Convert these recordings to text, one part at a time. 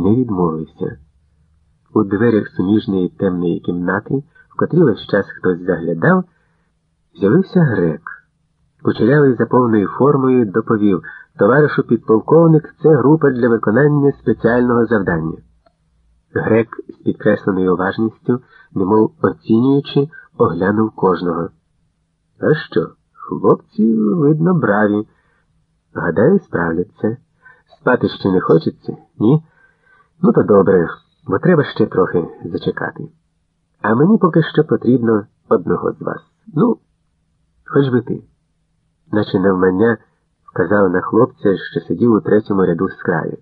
не відмовився. У дверях суміжної темної кімнати, в котрій весь час хтось заглядав, з'явився грек. Кучерявий за повною формою доповів товаришу підполковник це група для виконання спеціального завдання. Грек з підкресленою уважністю, немов оцінюючи, оглянув кожного. А що, хлопці, видно, браві. Гадаю, справляться. Спати ще не хочеться, ні? Ну, то добре, бо треба ще трохи зачекати. А мені поки що потрібно одного з вас. Ну, хоч би ти. Наче навмання вказав на хлопця, що сидів у третьому ряду з краю.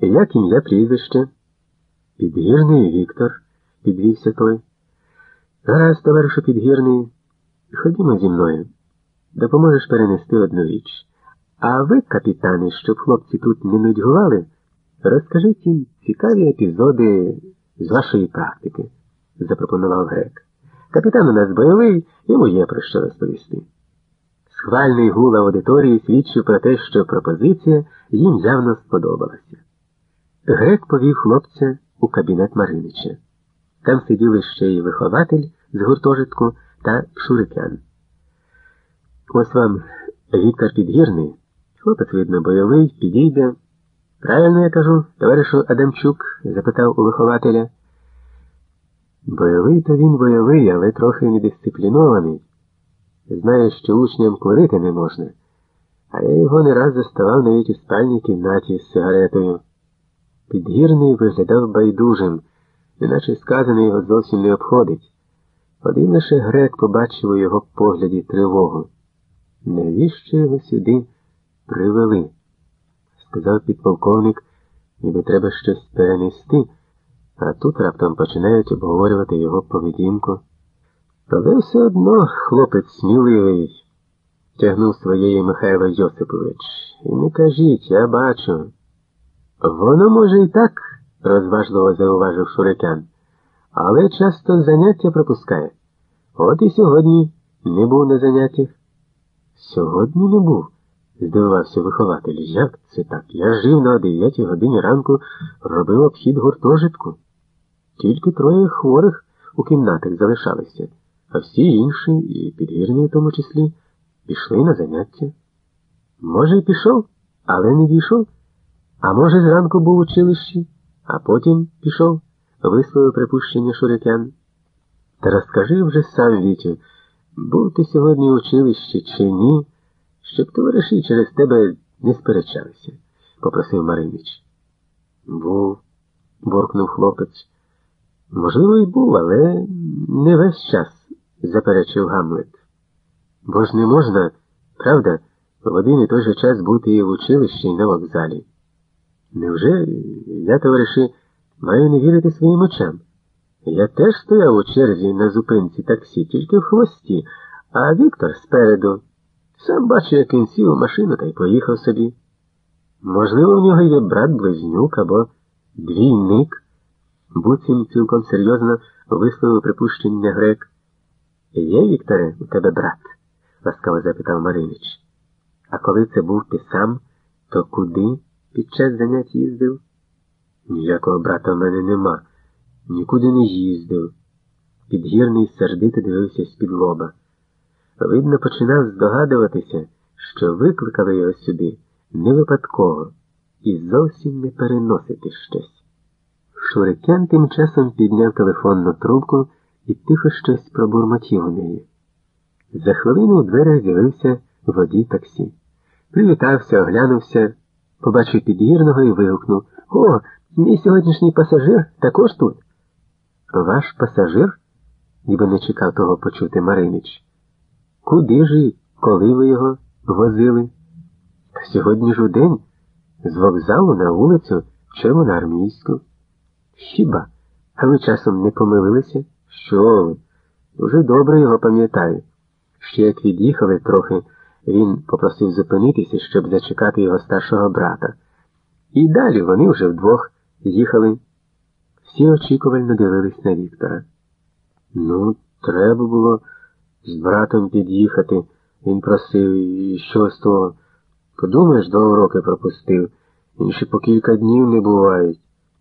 Як ім'я прізвище? Підгірний Віктор, підвівся той. Гаразд, товаришу підгірний, ходімо зі мною. Допоможеш перенести одну річ. А ви, капітани, щоб хлопці тут не нудьгували, розкажіть їм цікаві епізоди з вашої практики, запропонував грек. Капітан у нас бойовий, йому є про що розповісти. Схвальний гул аудиторії свідчив про те, що пропозиція їм явно сподобалася. Грек повів хлопця у кабінет Маринича. Там сиділи ще й вихователь з гуртожитку та шурикян. Ось вам Віктор Підгірний, хлопець, видно, бойовий, підійде. Правильно я кажу, товаришу Адамчук? запитав у вихователя. Бойовий то він бойовий, але трохи недисциплінований. Знає, що учням курити не можна, а я його не раз заставав навіть у спальній кімнаті з сигаретою. Підгірний виглядав байдужим, неначе сказане його зовсім не обходить. Один лише грек побачив у його погляді тривогу. Навіщо його сюди привели? Сказав підполковник, ніби треба щось перенести, а тут раптом починають обговорювати його поведінку. Але все одно хлопець сміливий, тягнув своєї Михайло Йосипович. І не кажіть, я бачу. Воно, може, і так, розважливо зауважив Шурикян, але часто заняття пропускає. От і сьогодні не був на заняттях. Сьогодні не був, здивувався вихователь. Як це так? Я жив на 9 годині ранку, робив обхід гуртожитку. Тільки троє хворих у кімнатах залишалися, а всі інші, і підгірні в тому числі, пішли на заняття. Може, й пішов, але не дійшов. А може, зранку був у училищі, а потім пішов, висловив припущення шурикян. Та розкажи вже сам, Вітю, був ти сьогодні в училищі чи ні, щоб товариші через тебе не сперечалися, попросив Маринич. Був, буркнув хлопець. Можливо, і був, але не весь час, заперечив Гамлет. Бо ж не можна, правда, в один і той же час бути і в училищі, і на вокзалі. Невже я, товариші, маю не вірити своїм очам? Я теж стояв у черзі на зупинці таксі, тільки в хвості, а Віктор спереду. Сам бачу, як він сів у машину та й поїхав собі. Можливо, в нього є брат близнюк або двійник. Буцім цілком серйозно висловив припущення грек. Є, Вікторе, у тебе брат? ласкаво запитав Маринич. А коли це був ти сам, то куди під час занять їздив? Ніякого брата в мене нема. Нікуди не їздив. Підгірний сердито дивився з-під лоба. Видно, починав здогадуватися, що викликали його сюди не випадково і зовсім не переносити щось. Шурикян тим часом підняв телефонну трубку і тихо щось пробурмотів у неї. За хвилину у дверях з'явився водій таксі. Привітався, оглянувся, побачив підгірного і вигукнув О, мій сьогоднішній пасажир також тут. Ваш пасажир? ніби не чекав того почути Маринич. Куди ж і коли ви його возили? Сьогодні ж у день з вокзалу на вулицю Червоноармійську. Хіба? А ви часом не помилилися? Що ви? Уже добре його пам'ятаю. Ще як від'їхали трохи, він попросив зупинитися, щоб зачекати його старшого брата. І далі вони вже вдвох їхали. Всі очікувально дивились на Віктора. Ну, треба було з братом під'їхати. Він просив, і що з того? Подумаєш, два уроки пропустив. Інші по кілька днів не бувають.